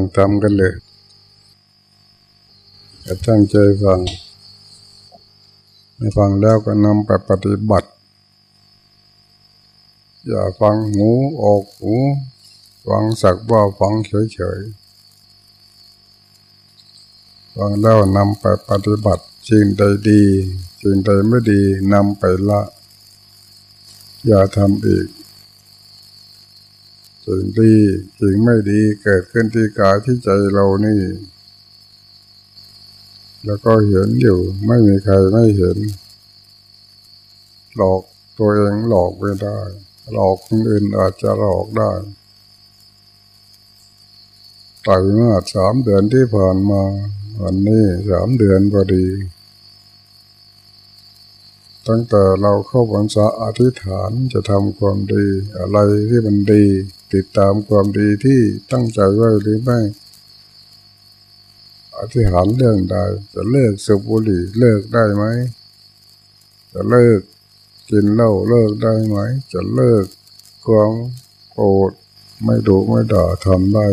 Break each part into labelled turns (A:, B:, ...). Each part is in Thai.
A: งทำกันเลยจะตั้งใจฟังไม่ฟังแล้วก็นำไปปฏิบัติ อย่าฟังหูออกหูฟังสักว่าฟังเฉยๆฟังแล้วนำไปปฏิบัติสิ่งใดดีสิ่งใดไม่ดีนำไปละ อย่าทำอีก สิ่งดีสิ่งไม่ดีเกิดขึ้นที่กายที่ใจเรานี่ แล้วก็เห็นอยู่ไม่มีใครไม่เห็น หลอกตัวเองหลอกไม่ได้ หลอกคนอื่นอาจจะหลอกได้ไตรมาสสามเดือนที่ผ่านมาวันนี้สามเดือนพอดี ตั้งแต่เราเข้าพรรษาอธิษฐานจะทำความดีอะไรที่มันดี ติดตามความดีที่ตั้งใจไว้หรือไม่อธิษฐานเรื่องใดจะเลิกสูบบุหรี่เลิกได้ไหม จะเลิกกินเหล้าเลิกได้ไหม จะเลิกความโกรธไม่ดุไม่ด่าทำได้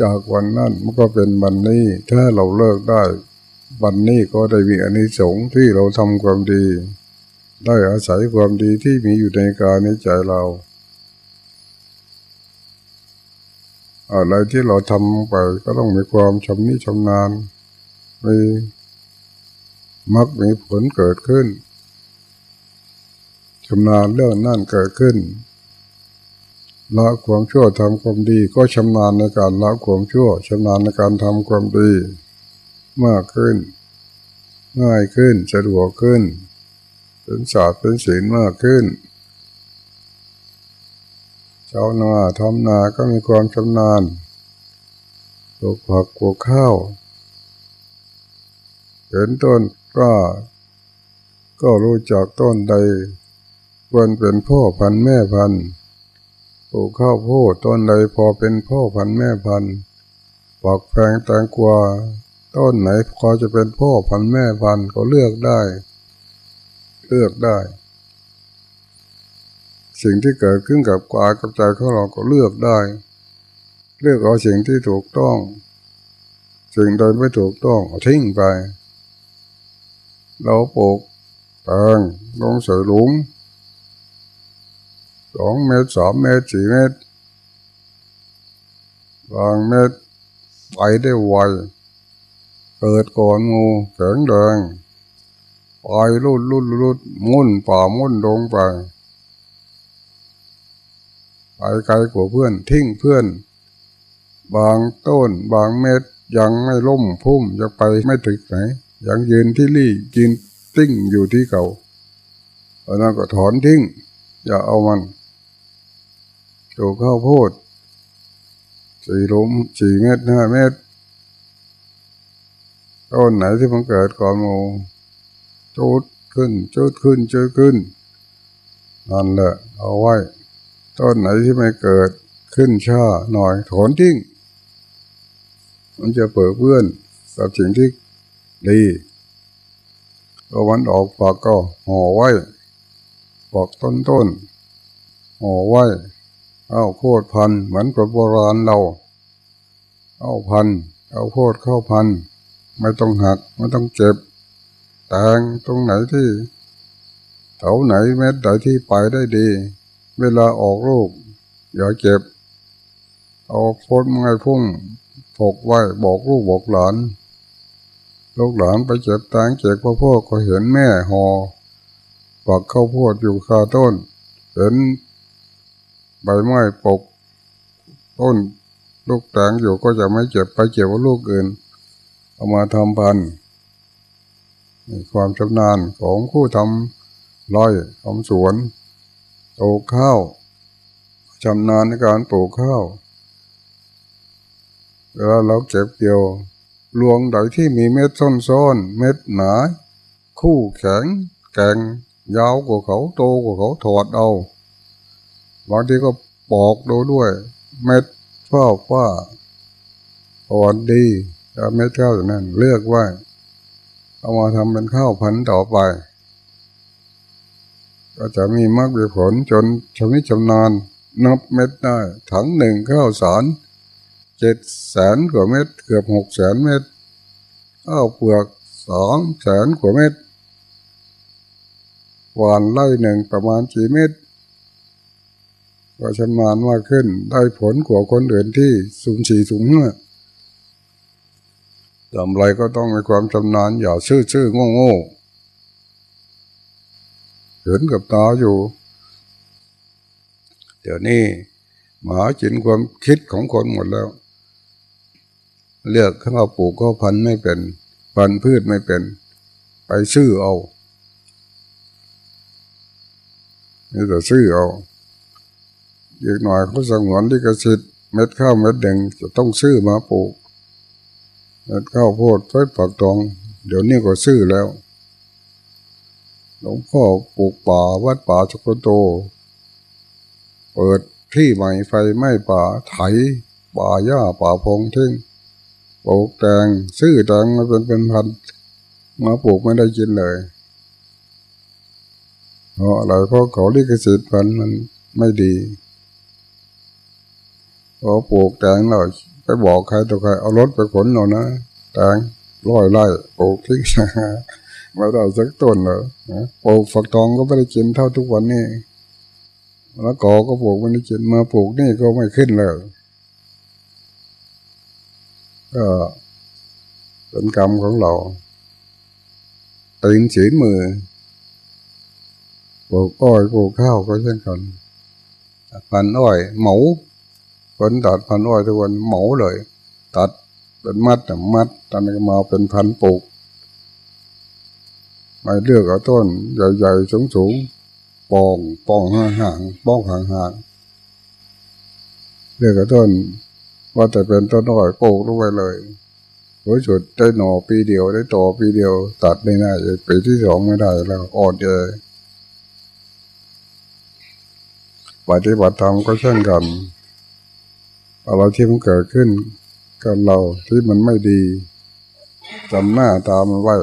A: จากวันนั้นมันก็เป็นวันนี้ ถ้าเราเลิกได้วันนี้ก็ได้มีอนิสงส์ที่เราทำความดี ได้อาศัยความดีที่มีอยู่ในกายในใจเรา อะไรที่เราทำไปก็ต้องมีความชำนิชำนาญมีมักมีผลเกิดขึ้นชำนาญเรื่องนั่นเกิดขึ้นละความชั่วทำความดี ก็ชำนาญในการละความชั่วชำนาญในการทำความดี มากขึ้น ง่ายขึ้นสะดวกขึ้น เป็นศาสตร์เป็นศิลมากขึ้น ชาวนาทำนาก็มีความชำนาญปลูกผักปลูกข้าวเห็นต้นก็ ก็รู้จักต้นใดควรเป็นพ่อพันแม่พันปลูกข้าวโพดต้นใดพอเป็นพ่อพันแม่พันปักแพงแตงกวาต้นไหนพอจะเป็นพ่อพันแม่พันก็เลือกได้ เลือกได้ สิ่งที่เกิดขึ้นกับกายกับใจของเราก็เลือกได้ เลือกเอาสิ่งที่ถูกต้อง สิ่งใดไม่ถูกต้องเอาทิ้งไป เราปลูกแตงลงใส่หลุมสองเมตรสามเมตรสี่เมตรบางเมตรไปได้ไวเกิดก่อนงูแข็งแดงไปรุดรุดรุดมุ่นป่ามุ่นลงไป ไปไกลกว่าเพื่อนทิ้งเพื่อน บางต้นบางเม็ดยังไม่ล่มพุ่มจะไปไม่ถึงไหน ยังยืนที่รี่ยืนติ้งอยู่ที่เก่าเอนั้นก็ถอนทิ้ง อย่าเอามันโจข้าวโพดสี่ลุมสี่เมตรห้าเมตรต้นไหนที่มันเกิดก่อนโมจุดขึ้นจุดขึ้นจุดขึ้นนั่นแหละเอาไว้ ต้นไหนที่ไม่เกิดขึ้นช้าหน่อยถอนทิ้งมันจะเปิดเพื่อนกับสิ่งที่ดีพอวันออกปากก็ห่อไว้ปอกต้นต้นห่อไว้ เอาโคตรพันเหมือนกับโบราณเรา เอาพัน เอาโคตรเข้าพัน ไม่ต้องหัก ไม่ต้องเจ็บแตงตรงไหนที่เถาไหนแม้แต่ที่ไปได้ดี เวลาออกลูกอย่าเจ็บ เอาโคตรไม้พุ่งผกไว้บอกลูกบอกหลานลูกหลานไปเจ็บตางเจ็บพ่อพ่อก็เห็นแม่หอปักข้าวโพดอยู่คาต้น เห็นใบไม้ปก ต้นลูกแตงอยู่ก็จะไม่เจ็บไปเจ็บว่าลูกอื่น เอามาทำพันความชำนาญของผู้ทำร้อยทำสวน ปลูกข้าวชำนาญในการปลูกข้าวเวลาเราเก็บเกี่ยวลวงใดที่มีเม็ดซ้อนๆเม็ดหนา คู่แข็งแกงยาวกว่าเขาโตกว่าเขาถอดเอาบางทีก็ปอกดูด้วย เม็ดฟ้าฟ้าอ่อนดีแล้วเม็ดข้าวอย่างนั้นเลือกไว้เอามาทำเป็นข้าวพันธุ์ต่อไป ก็จะมีมากมีผลจนชำนิชำนาญนับเม็ดได้ ถังหนึ่งข้าวสารเจ็ดแสนกว่าเม็ดเกือบหกแสนเม็ดข้าวเปลือกสองแสนกว่าเม็ดหวานไล่หนึ่งประมาณกี่เม็ดก็ชำนาญมากขึ้นได้ผลกว่าคนอื่นที่สูงสี่สูงห้าทำไรก็ต้องมีความชำนาญอย่าชื่อชื่อโง่โง่ เห็นกับตาอยู่ เดี๋ยวนี้หมาจินความคิดของคนหมดแล้ว เลือกข้าวปลูกก็พันไม่เป็น พันพืชไม่เป็น ไปซื้อเอานี่แต่ซื้อเอาอีกหน่อยเขาสงวนลิขสิทธิ์เม็ดข้าวเม็ดแดงจะต้องซื้อมาปลูกเม็ดข้าวโพดไฟปักตอง เดี๋ยวนี้ก็ซื้อแล้ว หลวงพ่อปลูกป่าวัดป่าสุกโต เปิดที่ใหม่ไฟไม้ป่าไถ ป่าหญ้าป่าพงทิ้งปลูกแตงซื้อแตงมาเป็นเป็นพันมาปลูกไม่ได้กินเลยเพราะอะไรเพราะเขาลิขสิทธิ์พันมันไม่ดีพอปลูกแตงเราไปบอกใครตัวใครเอารถไปขนเรานะแตงร้อยไร่ปลูกทิ้ง ม่ได้สักต้นเลยปลูกฝักทองก็ไม่ได้กินเท่าทุกวันนี้แล้วกอก็ปลูกไม่ได้กินมาปลูกนี่ก็ไม่ขึ้นเลยก็เป็นกรรมของเราตื่นสีมือปลูกอ้อยปลูกข้าวก็เช่นกันพันอ้อยหมูคนตัดพันอ้อยทุกวันหมูเลย ตัดเป็นมัดแต่มัดตอนนี้มาเป็นพันปลูก ไม่เลือกเอาต้น ใหญ่ๆสูงๆปองปองห่างๆปองห่างๆเลือกเอาต้น ว่าแต่เป็นต้นอ้อยปลูกลงไปเลยผลสุดได้หน่อปีเดียวได้ต่อปีเดียว ตัดไม่ได้ปีที่สองไม่ได้แล้วอ่อนเลยปฏิบัติธรรมก็เช่นกันอะไรที่มันเกิดขึ้นกับเราที่มันไม่ดีจำหน้าตามันไว้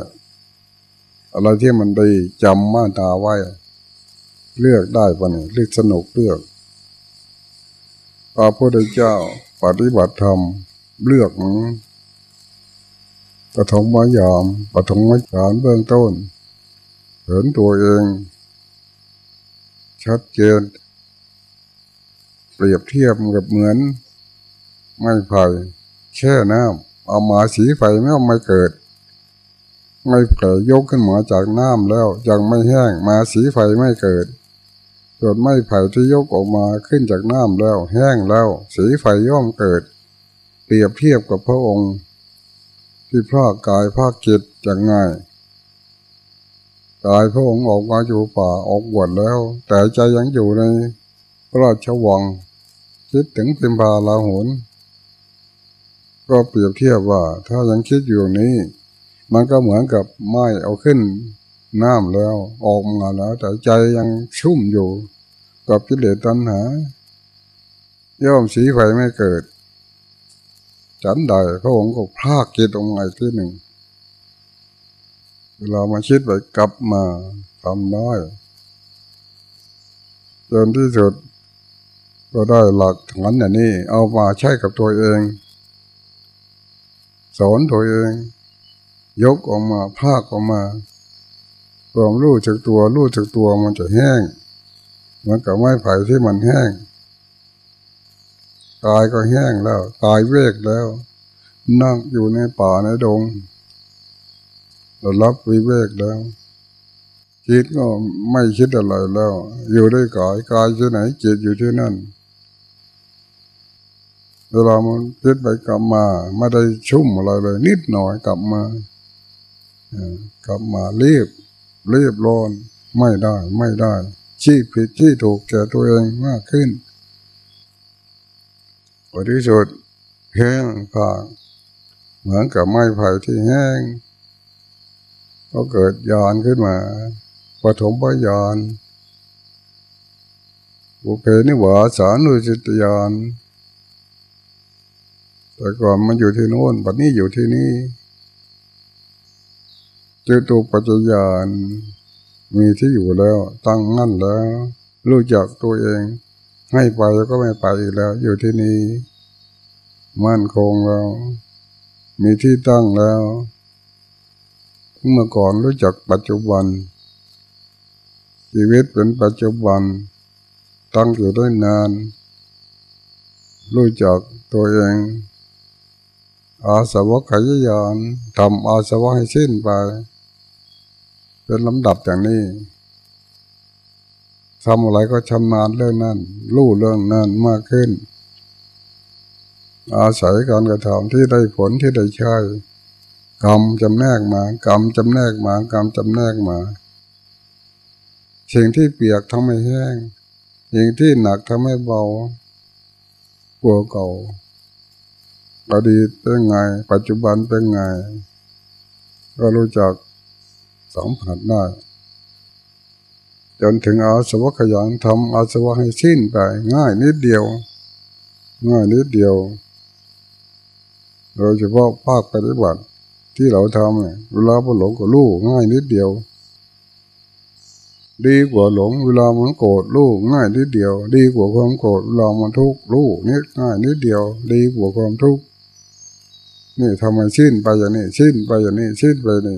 A: อะไรที่มันดีจำมาตาไว้ เลือกได้ปะเนี่ยเลือกสนุกเลือกพระพุทธเจ้าปฏิบัติธรรมเลือกปฐมมายามปฐมมายานเบื้องต้น เห็นตัวเอง ชัดเจน เปรียบเทียบกับเหมือน ไม่ไผ่แช่น้ำเอามาสีไฟไม่เอาไม่เกิด ไม่เผยยกขึ้นมาจากน้ำแล้วยังไม่แห้งมาสีไฟไม่เกิดส่วนไม่ไผ่ที่ยกออกมาขึ้นจากน้ำแล้ว แห้งแล้ว สีไฟย่อมเกิด เปรียบเทียบกับพระองค์ ที่พระกายภาคจิตอย่างง่ายกายพระองค์ออกมาอยู่ป่าออกบวชแล้ว แต่ใจยังอยู่ในพระราชวังคิดถึงพิมพาลาหุนก็เปรียบเทียบว่า ถ้ายังคิดอยู่นี้ มันก็เหมือนกับไม้เอาขึ้นน้ำแล้วออกมาแล้วแต่ใจยังชุ่มอยู่ กับกิเลสตัณหา ย่อมสีไฟไม่เกิดจันใดพระองค์ก็พากจิตออกมาอีกที่หนึ่งเวลามาคิดไปกลับมาทำได้จนที่สุดก็ได้หลักฐานอย่างนี้ เอามาใช้กับตัวเอง สอนตัวเอง ยกออกมาภาคออกมาความรู้จากตัวรู้จากตัวมันจะแห้งเหมือนกับไม้ไผ่ที่มันแห้งกายก็แห้งแล้วกายเวกแล้ว นั่งอยู่ในป่าในดงเรารับวิเวกแล้วจิตก็ไม่คิดอะไรแล้ว อยู่ได้กายกายที่ไหนจิตอยู่ที่นั่นเวลามันคิดไปกลับมาไม่ได้ชุ่มอะไรเลย นิดหน่อยกลับมา กลับมารีบรีบร้อนไม่ได้ไม่ได้ ชี้ผิดชี้ถูกแก่ตัวเองมากขึ้นผลที่สุดแห้งผากเหมือนกับไม้ไผ่ที่แห้ง ก็เกิดยานขึ้นมาปฐมปยานบุเพนิวาสานุจิตยานแต่ก่อนมันอยู่ที่โน้นปัจนี้อยู่ที่นี่ เจตุปัจจยานมีที่อยู่แล้ว ตั้งมั่นแล้ว รู้จักตัวเอง ให้ไปก็ไม่ไปอีกแล้ว อยู่ที่นี่มั่นคงแล้ว มีที่ตั้งแล้ว เมื่อก่อนรู้จักปัจจุบัน ชีวิตเป็นปัจจุบัน ตั้งอยู่ได้นาน รู้จักตัวเอง อาสวะขยายานทำอาสวะให้สิ้นไป เป็นลำดับอย่างนี้ทำอะไรก็ชำนาญเรื่องนั้นรู้เรื่องนั้นมากขึ้น อาศัยการกระทำที่ได้ผลที่ได้ใช้กรรมจำแนกมากรรมจำแนกมากรรมจำแนกมาสิ่งที่เปียกทำให้แห้งสิ่งที่หนักทำให้เบากลัวเก่าอดีตเป็นไง ปัจจุบันเป็นไง ก็รู้จัก สัมผัสได้ จนถึงอาสวะขยันทำอาสวะให้สิ้นไป ง่ายนิดเดียว ง่ายนิดเดียว โดยเฉพาะภาคปฏิบัติที่เราทำเนี่ยเวลาพอหลงก็รู้ง่ายนิดเดียว ดีกว่าหลงเวลามันโกรธรู้ง่ายนิดเดียว ดีกว่าความโกรธเวลามันทุกข์รู้นิดง่ายนิดเดียว ดีกว่าความทุกข์นี่ทำไมสิ้นไปอย่างนี้สิ้นไปอย่างนี้สิ้นไปนี่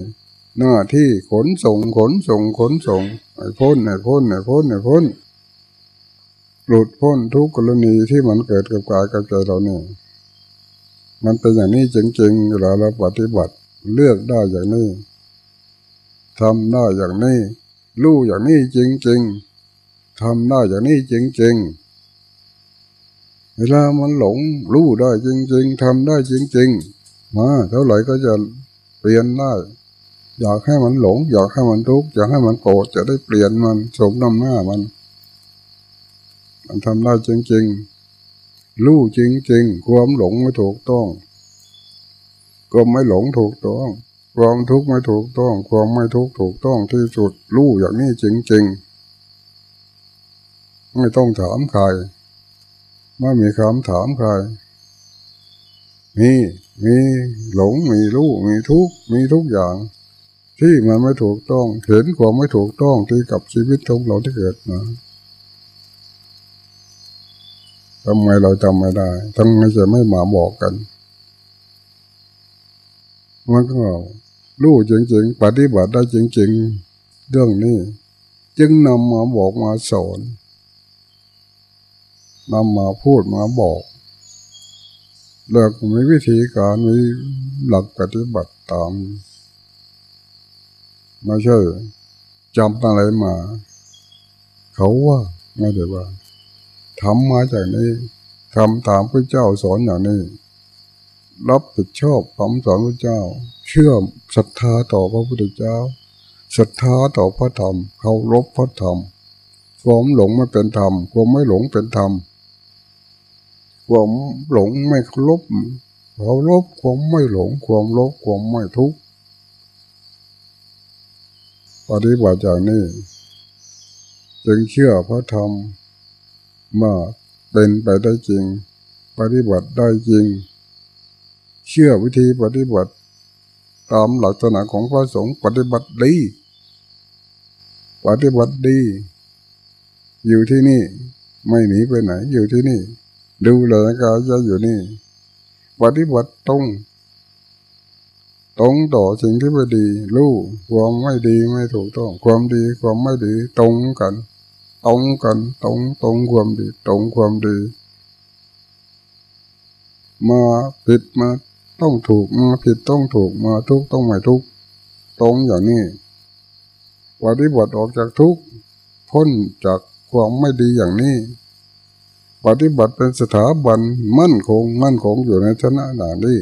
A: หน้าที่ขนส่งขนส่งขนส่งไอ้พ้นไอ้พ้นไอ้พ้นไอ้พ้นหลุดพ้นทุกกรณีที่มันเกิดกับกายกับใจเราเนี่ยมันเป็นอย่างนี้จริงๆเวลาเราปฏิบัติเลือกได้อย่างนี้ทำได้อย่างนี้รู้อย่างนี้จริงๆทำได้อย่างนี้จริงๆเวลามันหลงรู้ได้จริง ๆทำได้จริง ๆ มาเท่าไหร่ก็จะเปลี่ยนได้ อยากให้มันหลง อยากให้มันทุกข์อยากให้มันโกรธจะได้เปลี่ยนมันสมนำหน้ามัน มันทำได้จริงๆรู้จริงๆความหลงไม่ถูกต้องก็ไม่หลงถูกต้องความทุกข์ไม่ถูกต้อง ความไม่ทุกข์ถูกต้องที่สุดรู้อย่างนี้จริง ๆ ไม่ต้องถามใครไม่มีคำถามใคร มี มีหลง มีรู้ มีทุกข์มีทุกอย่าง ที่มันไม่ถูกต้อง เห็นความไม่ถูกต้องที่กับชีวิตของเราที่เกิดมาทำไมเราจำไม่ได้ทำไมจะไม่มาบอกกันมันก็รู้จริงๆปฏิบัติได้จริง ๆ เรื่องนี้ จึงนำมาบอกมาสอนนำมาพูดมาบอกเลิกมีวิธีการมีหลักปฏิบัติตาม ไม่ใช่จำอะไรมา เขาว่าไม่ได้ว่าทำมาจากนี้ทำตามพระเจ้าสอนอย่างนี้ รับผิดชอบคำสอนพระเจ้า เชื่อศรัทธาต่อพระพุทธเจ้าศรัทธาต่อพระธรรมเคารพพระธรรมความหลงไม่เป็นธรรมความไม่หลงเป็นธรรมความหลงไม่เคารพเคารพความไม่หลงความลบความไม่ทุกข์ ปฏิบัติอย่างนี้จึงเชื่อพระธรรมมาเป็นไปได้จริง ปฏิบัติได้จริง เชื่อวิธีปฏิบัติ ตามหลักษณะของพระสงฆ์ปฏิบัติดีปฏิบัติดี อยู่ที่นี่ ไม่หนีไปไหน อยู่ที่นี่ ดูแลกายจะอยู่นี่ ปฏิบัติตรง ตรงต่อสิ่งที่ไม่ดีรู้ความไม่ดีไม่ถูกต้อง ความดีความไม่ดี ตรงกันตรงกันตรงตรงความดี ตรงความดี มาผิดมาต้องถูกมาผิดต้องถูกมาทุกต้องไม่ทุกตรงอย่างนี้ปฏิบัติออกจากทุกพ้นจากความไม่ดีอย่างนี้ ปฏิบัติเป็นสถาบันมั่นคงมั่นคงอยู่ในชนะด่านนี้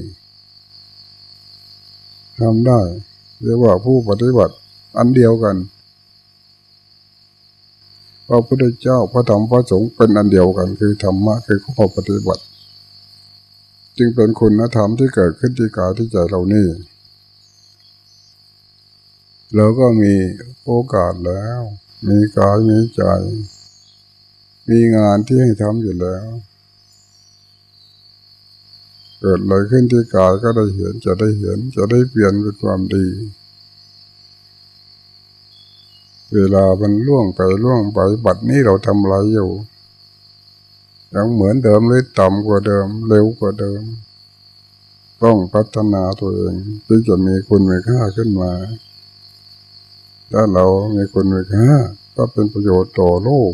A: ทำได้เรียกว่าผู้ปฏิบัติอันเดียวกันพระพุทธเจ้าพระธรรมพระสงฆ์เป็นอันเดียวกัน คือธรรมะคือข้อปฏิบัติ จึงเป็นคุณธรรมที่เกิดขึ้นที่กายที่ใจเรานี่เราก็มีโอกาสแล้ว มีกายมีใจ มีงานที่ให้ทำอยู่แล้ว เกิดอะไรขึ้นที่กายก็ได้เห็นจะได้เห็นจะได้เปลี่ยนเป็นความดี เวลามันล่วงไปล่วงไปบัดนี้เราทำอะไรอยู่ยังเหมือนเดิมหรือต่ำกว่าเดิม เร็วกว่าเดิม ต้องพัฒนาตัวเองที่จะมีคุณมีค่าขึ้นมา ถ้าเรามีคุณมีค่าก็เป็นประโยชน์ต่อโลก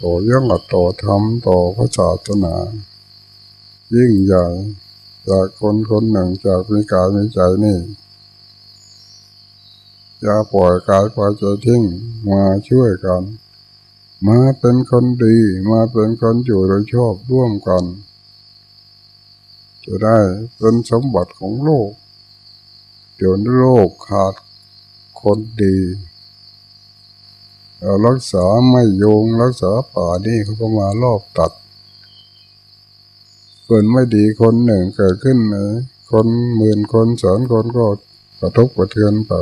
A: ต่อยังหลัต่อธรรมต่อพระศาสนา ยิ่งใหญ่จากคนคนหนึ่งจากมีกายมีใจนี่อย่าปล่อยกายปล่อยใจทิ้งมาช่วยกัน มาเป็นคนดี มาเป็นคนอยู่โดยชอบร่วมกันจะได้เป็นสมบัติของโลกเดี๋ยวโลกขาดคนดีเรารักษาไม่โยงรักษาป่านี่เขาก็มารอบตัด คนไม่ดีคนหนึ่งเกิดขึ้นนะคนหมื่นคนแสนคนก็กระทบกระเทือนไป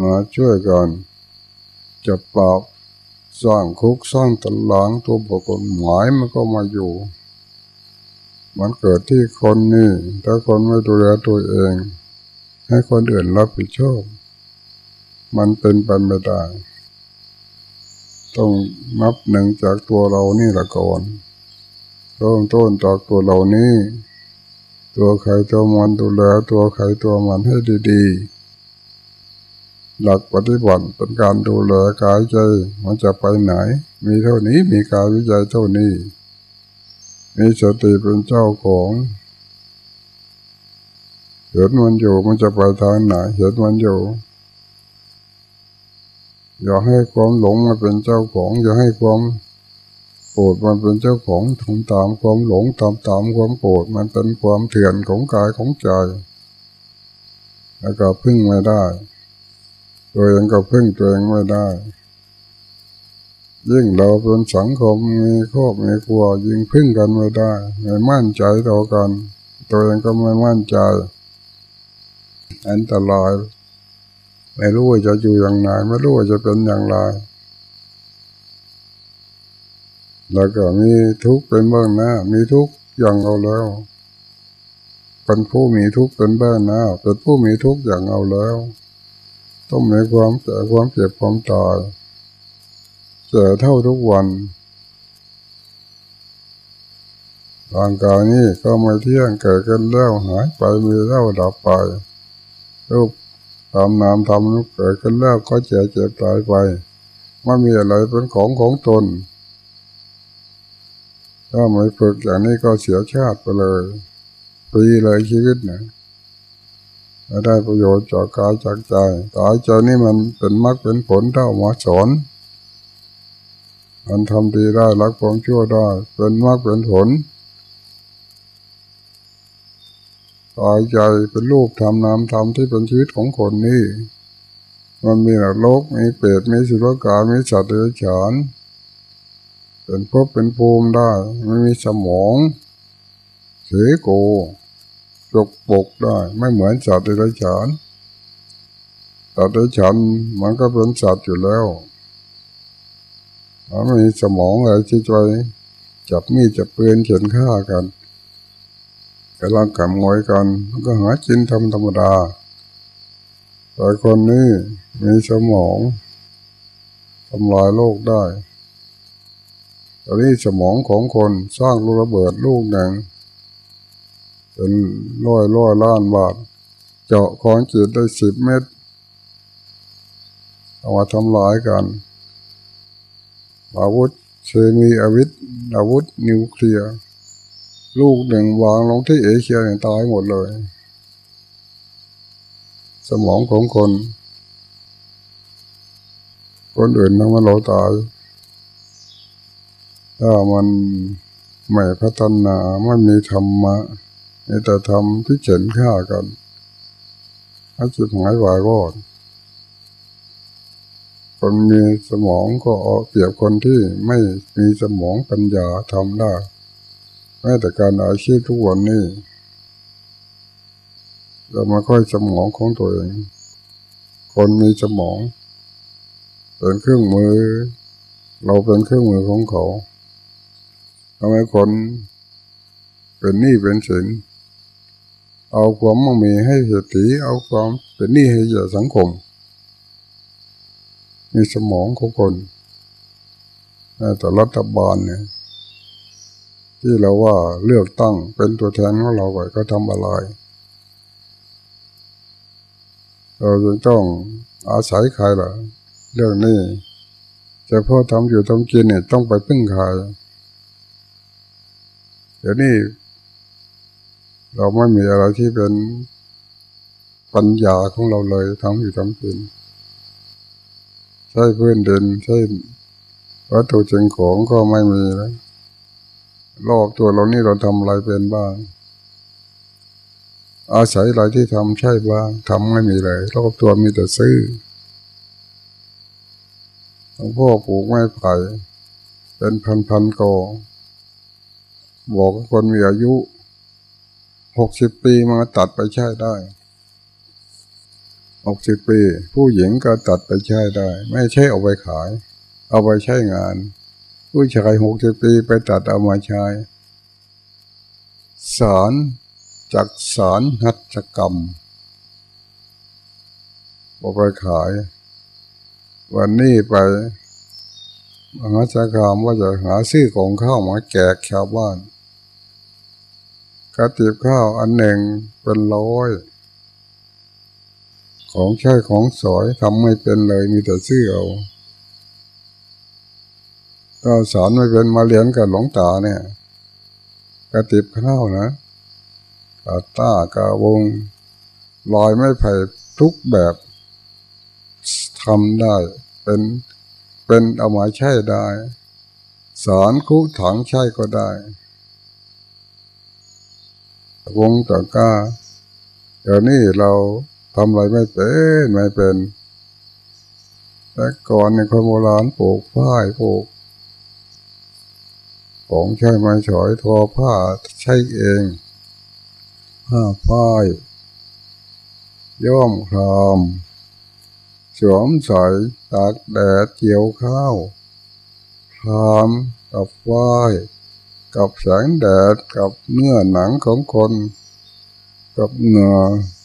A: มาช่วยกันจะปราบสร้างคุกสร้างตลางตัวบุคคลหมายมันก็มาอยู่ มันเกิดที่คนนี่ถ้าคนไม่ดูแลตัวเอง ให้คนอื่นรับผิดชอบ มันเป็นไปไม่ได้ ต้องนับหนึ่งจากตัวเรานี่ละก่อนเริ่มต้นจากตัวเรานี่ตัวใครตัวมันดูแลตัวใครตัวมันให้ดีๆ หลักปฏิบัติเป็นการดูแลกายใจมันจะไปไหน มีเท่านี้มีกายวิจัยเท่านี้ มีสติเป็นเจ้าของเห็นมันอยู่มันจะไปทางไหนเห็นมันอยู่ อย่าให้ความหลงมาเป็นเจ้าของ อย่าให้ความโกรธมันเป็นเจ้าของทำตามความหลงตามตามความโกรธมันเป็นความเถื่อนของกายของใจ แล้วก็พึ่งไม่ได้ ตัวเองก็พึ่งตัวเองไม่ได้ ยิ่งเราเป็นสังคมมีครอบมีครัวยิ่งพึ่งกันไม่ได้ไม่มั่นใจต่อกัน ตัวเองก็ไม่มั่นใจ อันตราย ไม่รู้ว่าจะอยู่อย่างไรไม่รู้ว่าจะเป็นอย่างไรแล้วก็มีทุกข์เป็นเบื้องหน้า มีทุกข์อย่างเอาแล้ว เป็นผู้มีทุกข์เป็นเบื้องหน้าเป็นผู้มีทุกข์อย่างเอาแล้ว ต้องมีความแก่ความเจ็บความตายเกิดเท่าทุกวันร่างกายนี้ก็ไม่เที่ยงเกิดกันแล้วหายไปมีแล้วดับไปรูป ตามนามทำนุกเกิดกันแล้วก็เจ็บเจ็บตายไปไม่มีอะไรเป็นของของตน ถ้าไม่ฝึกอย่างนี้ก็เสียชาติไปเลยปีเลยชีวิตนะได้ประโยชน์จากกายจากใจกายใจนี่มันเป็นมรรคเป็นผลเท่ามาสอนมันทำดีได้รักความชั่วได้ เป็นมรรคเป็นผล กายใจเป็นรูปทำนามทำที่เป็นชีวิตของคนนี่มันมีนรกมีเปรตมีสุรกามีสัตว์เดรัจฉานเป็นพบเป็นภูมิได้ไม่มีสมองเสโกจกปกได้ ไม่เหมือนสัตว์ในฉานสัตว์ในฉานมันก็เป็นสัตว์อยู่แล้วมันมีสมองอะไรที่จะจับมีดจับปืนเขียนฆ่ากัน กำลังขำงอยกันมันก็หาจินทำธรรมดาแต่คนนี้มีสมองทำลายโลกได้ตอนนี้สมองของคนสร้างลูกระเบิดลูกหนึ่งเป็นร้อยร้อยล้านบาท เจาะคอนจิตได้สิบเมตรเอามาทำลายกันอาวุธเคมีอาวุธอาวุธนิวเคลียร์ ลูกหนึ่งวางลงที่เอเชียตายหมดเลย สมองของคน คนอื่นทำให้เราตาย ถ้ามันไม่พัฒนาไม่มีธรรมะนี่แต่ทำที่เฉินฆ่ากันให้จิตหายวายรอดคนมีสมองก็เอาเปรียบคนที่ไม่มีสมองปัญญาทำได้ แม้แต่การอาชีพทุกวันนี้เรามาค่อยสมองของตัวเอง คนมีสมองเป็นเครื่องมือ เราเป็นเครื่องมือของเขาทำให้คนเป็นหนี้เป็นสินเอาความมั่งมีให้เศรษฐีเอาความเป็นหนี้ให้แก่สังคม มีสมองของคนแต่รัฐบาลเนี่ย ที่เราว่าเลือกตั้งเป็นตัวแทนของเราไปก็ทำอะไร เราจะต้องอาศัยใครล่ะ เรื่องนี้แต่พอทำอยู่ทำกินเนี่ยต้องไปพึ่งใครเดี๋ยวนี้เราไม่มีอะไรที่เป็นปัญญาของเราเลยทำอยู่ทำกินใช้พื้นดินใช้วัตถุเจงของก็ไม่มีแล้ว รอบตัวเรานี่เราทำอะไรเป็นบ้าง อาศัยอะไรที่ทำใช่บ้างทำไม่มีเลยรอบตัวมีแต่ซื้อหลวงพ่อปลูกไม้ไผ่เป็นพันพันกอบอกคนมีอายุหกสิบปีมาตัดไปใช้ได้หกสิบปี ผู้หญิงก็ตัดไปใช้ได้ ไม่ใช่เอาไปขาย เอาไปใช้งาน ผู้ชายหกสิบปีไปตัดเอามาใช้สารจากสารหัตถกรรมเอาไปขาย วันนี้ไปมหาสารคามว่าจะหาซื้อของข้าวมาแจกชาวบ้านกระติบข้าวอันหนึ่งเป็นร้อย ของใช้ของสอยทำไม่เป็นเลยมีแต่ซื้อเอา ก็สอนไม่เป็นมาเรียนกับหลวงตาเนี่ยกระติบข้าวนะกาต้ากาวงลอยไม่ไผ่ทุกแบบทำได้ เป็นเป็นเอามาใช้ได้ สอนคุถังใช้ก็ได้ วงตะก้าเดี๋ยวนี้เราทำอะไรไม่เป็นไม่เป็นแต่ก่อนในคนโบราณปลูกผ้าปลูก ของใช้ไม้ฉอยทอผ้าใช้เองผ้าฝ้ายย้อมครามสวมใส่ตากแดดเกี่ยวข้าวครามกับฝ้ายกับแสงแดดกับเนื้อหนังของคน กับเนื้อ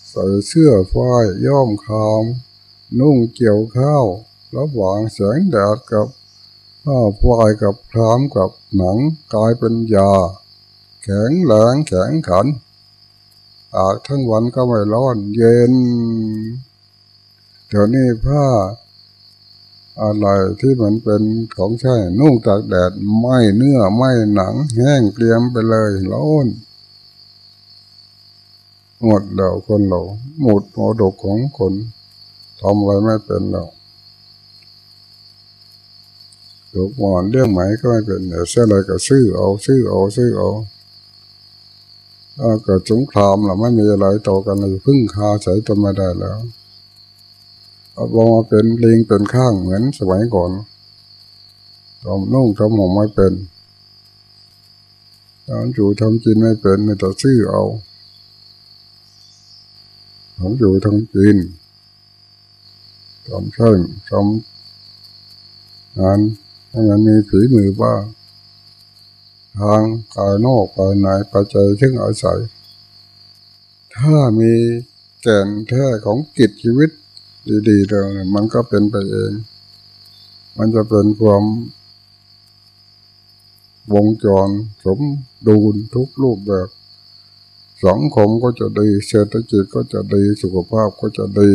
A: ใส่เสื้อฝ้ายย้อมคาม นุ่งเกี่ยวข้าวระหว่างแสงแดดกับ ผ้าฝ้ายกับครามกับหนังกลายเป็นยา แข็งแรงแข็งขันอากทั้งวันก็ไม่ร้อน เย็นเดี๋ยวนี้ผ้าอะไรที่มันเป็นของใช้นุ่งตากแดดไม่เนื้อไม่หนัง แห้งเกลียมไปเลยร้อนหมดแล้วคนเราหมดหัวดกของคนทำอะไรไม่เป็นแล้ว ถูกหมอนเรื่องไหมก็ไม่เป็นเดี๋ยวเสื้ออะไรก็ซื้อเอาซื้อเอาซื้อเอาถ้าเกิดสงครามเราไม่มีอะไรต่อกันเลยพึ่งคาใส่ตัวมาได้แล้วเอามาเป็นเลิงเป็นข้างเหมือนสมัยก่อนทำนุ่งทำห่มไม่เป็นทำอยู่ทำกินไม่เป็นไม่ต่อซื้อเอาทำอยู่ทำกินทำใช่ทำงาน ให้มันมีฝีมือบ้างทางกายนอกกายในปัจจัยทึ่งอาศัย ถ้ามีแก่นแท้ของกิจชีวิตดีๆเลยมันก็เป็นไปเอง มันจะเป็นความวงจรสมดุลทุกรูปแบบสังคมก็จะดี เศรษฐกิจก็จะดีสุขภาพก็จะดี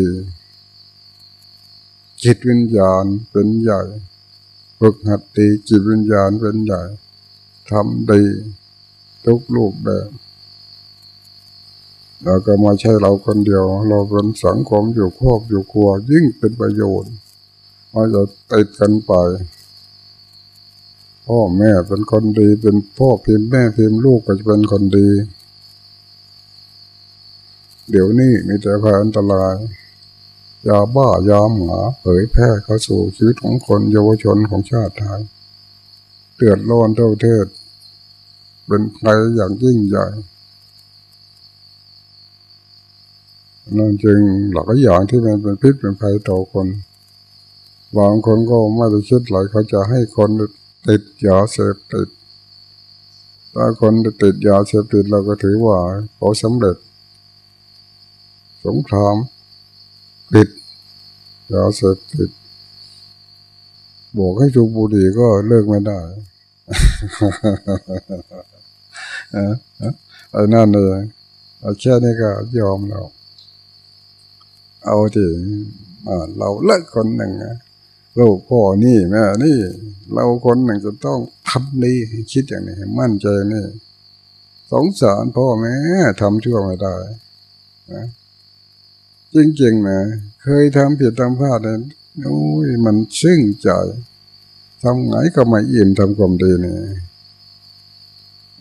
A: จิตวิญญาณเป็นใหญ่ ฝึกหัดดีจิตวิญญาณเป็นใหญ่ทำดีทุกรูปแบบ แล้วก็มาใช่เราคนเดียว เราเป็นสังคมอยู่ครอบอยู่ครัว ยิ่งเป็นประโยชน์มาจะติดกันไป พ่อแม่เป็นคนดี เป็นพ่อพิมพ์แม่พิมพ์ลูกก็จะเป็นคนดี เดี๋ยวนี้มีแต่ภัยอันตราย ยาบ้ายาหมาเผยแพร่เข้าสู่ชีวิตของคนเยาวชนของชาติไทยเตือดร้อนเท่าเทศ เป็นภัยอย่างยิ่งใหญ่นั่นจึงหลายอย่างที่มันเป็นพิษเป็นภัยต่อคนบางคนก็ไม่ได้คิดหลายเขาจะให้คนติดยาเสพติด ถ้าคนติดยาเสพติดเราก็ถือว่าเขาสำเร็จ สงคราม ติดยาเสพติดบอกให้จูบบุหรี่ก็เลิกไม่ได้ไอ้นั่นเลยแค่นี้ก็ยอมเรา เอาทีเราเลิกคนหนึ่งลูกพ่อนี่แม่นี่ เราคนหนึ่งจะต้องทำดีคิดอย่างนี้ มั่นใจนี่สงสารพ่อแม่ทำชั่วไม่ได้นะ จริงๆนะเคยทำผิดทำพลาดเนี่ยโอ้ยมันซึ้งใจทำไงก็ไม่อิ่มทำความดีนี่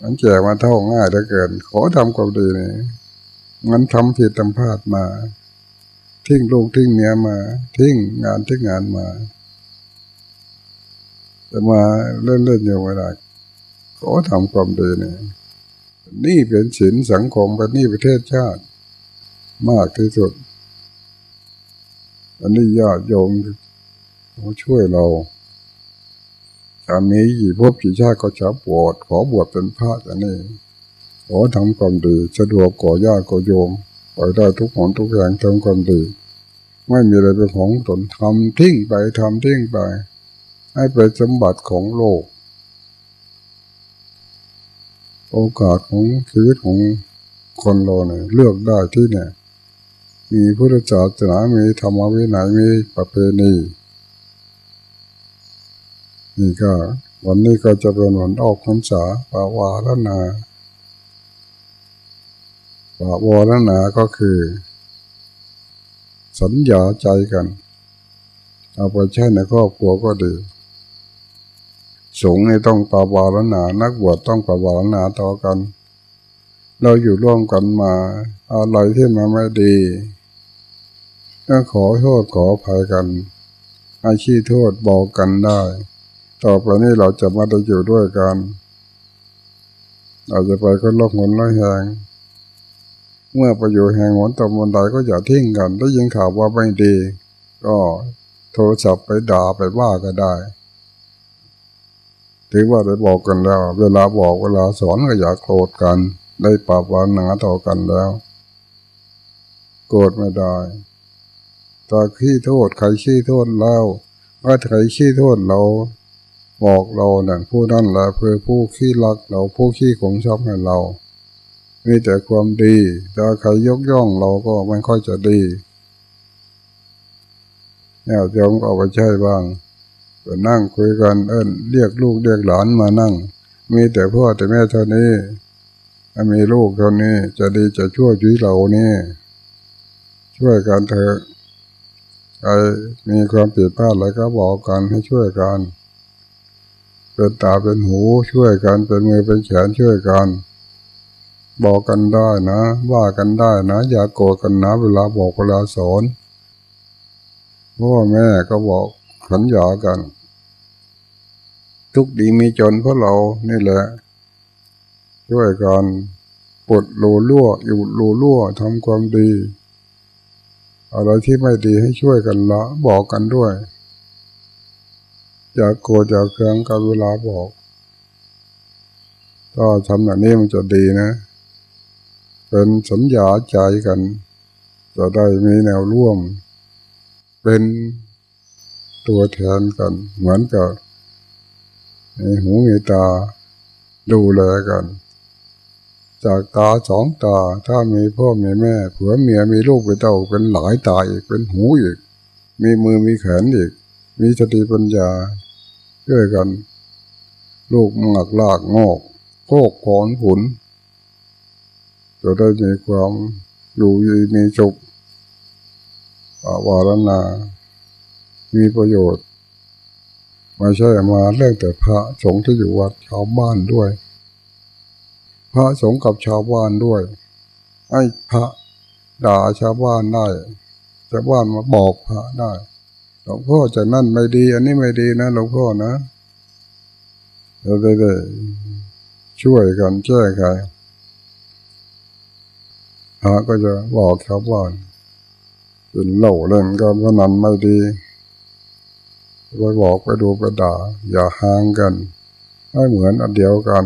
A: มันแจกมาเท่าง่ายเหลือเกิน ขอทำความดีนี่มันทำผิดทำพลาดมา ทิ้งลูกทิ้งเมียมา ทิ้งงานทิ้งงานมาจะมาเล่นเล่นอยู่ไม่ได้ขอทำความดีนี่นี่เป็นศีลสังคมเป็นนี่ประเทศชาติ มากที่สุด อันนี้ญาติโยมเขาช่วยเราถ้ามีกี่ภพกี่ชาติก็จะบวชขอบวชเป็นพระอันนี้ขอทำความดีสะดวกก่อญาติก่อโยมปล่อยได้ทุกหนทุกแห่งทำความดี ไม่มีอะไรเป็นของตนทำทิ้งไปทำทิ้งไป ให้เป็นสมบัติของโลก โอกาสของชีวิตของคนเราเนี่ยเลือกได้ที่เนี่ย มีพุทธศาสนามีธรรมวินัยมีประเพณีนี่ก็วันนี้ก็จะเป็นวันออกพรรษาปาวาลนาปาวาลนาก็คือ สัญญาใจกัน เอาไปใช้ในครอบครัวก็ดีสงฆ์นี่ต้องปาวารณานักบวชต้องปาวารณาต่อกัน เราอยู่ร่วมกันมา อะไรที่มาไม่ดี ก็ขอโทษขออภัยกันอาชีโทษบอกกันได้ ต่อไปนี้เราจะมาได้อยู่ด้วยกันอาจจะไปก็ลกหนร้อยแหงเมื่อไปอยู่แห่งหนตำบลใดก็อย่าทิ้งกันได้ยินข่าวว่าไม่ดี ก็โทรศัพท์ไปด่าไปว่าก็ได้ถือว่าได้บอกกันแล้ว เวลาบอกเวลาสอนก็อย่าโกรธกัน ได้ปรับวานหนาต่อกันแล้ว โกรธไม่ได้ ถ้าขี้โทษใครขี้โทษเราถ้าใครขี้โทษเรา บอกเราเนี่ยผู้นั้นแหละเพื่อผู้ขี้รักเราผู้ขี้ของชอบให้เรามีแต่ความดีถ้าใครยกย่องเราก็ไม่ค่อยจะดีเนี่ยยอมเอาไปใช้บ้างก็นั่งคุยกันเอิ้นเรียกลูกเรียกหลานมานั่ง มีแต่พ่อแต่แม่เท่านี้ถ้ามีลูกเท่านี้จะดีจะช่วยชีวิตเรานี่ ช่วยกันเถอะ ใครมีความผิดพลาดอะไรก็บอกกันให้ช่วยกัน เป็นตาเป็นหูช่วยกัน เป็นมือเป็นแขนช่วยกัน บอกกันได้นะ ว่ากันได้นะ อย่าโกรธกันนะ เวลาบอกเวลาสอนพ่อแม่ก็บอกสัญญากัน ทุกดีมีจนเพราะเรานี่แหละ ช่วยกันปลดโลลั่วอยู่โลลั่วทำความดี อะไรที่ไม่ดีให้ช่วยกันละบอกกันด้วยอย่าโกรธอย่าเคืองกันเวลาบอกก็ทำแบบนี้มันจะดีนะ เป็นสัญญาใจกัน จะได้มีแนวร่วม เป็นตัวแทนกัน เหมือนกับมีหูมีตาดูแลกัน จากตาสองตา ถ้ามีพ่อมีแม่ผัวเมียมีลูกเป็นเต้าเป็นหลายตาอีกเป็นหูอีก มีมือมีแขนอีก มีสติปัญญาช่วยกัน ลูกหมักลากงอกโคกขอนผุนจะได้มีความอยู่ยีมีจุกวารณา มีประโยชน์ ไม่ใช่มาเรื่องแต่พระสงฆ์ที่อยู่วัดชาวบ้านด้วย พระสงฆ์กับชาวบ้านด้วยให้พระด่าชาวบ้านได้ชาวบ้านมาบอกพระได้หลวงพ่อจากนั่นไม่ดี อันนี้ไม่ดีนะหลวงพ่อนะเราได้ช่วยกันแก้ไขพระก็จะบอกชาวบ้านเป็นเหล่าเล่นการพนันไม่ดีไปบอกไปดูไปด่า อย่าห่างกัน ให้เหมือนอันเดียวกัน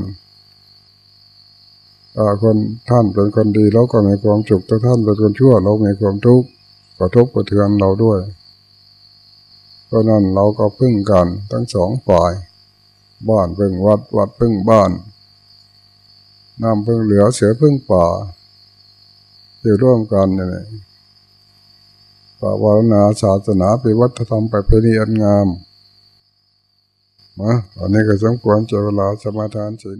A: คนท่านเป็นคนดีเราก็มีความสุขถ้าท่านเป็นคนชั่ว เรามีความทุกข์กระทบกระเทือนเราด้วย เพราะนั้นเราก็พึ่งกันทั้งสองฝ่าย บ้านพึ่งวัดวัดพึ่งบ้านน้ำพึ่งเหลือเสือพึ่งป่าอยู่ร่วมกันนี่แหละภาวนาศาสนาเป็นวัฒนธรรมไปเป็นอันงามนะตอนนี้ก็สมควรเจเวลาสมาทานศีล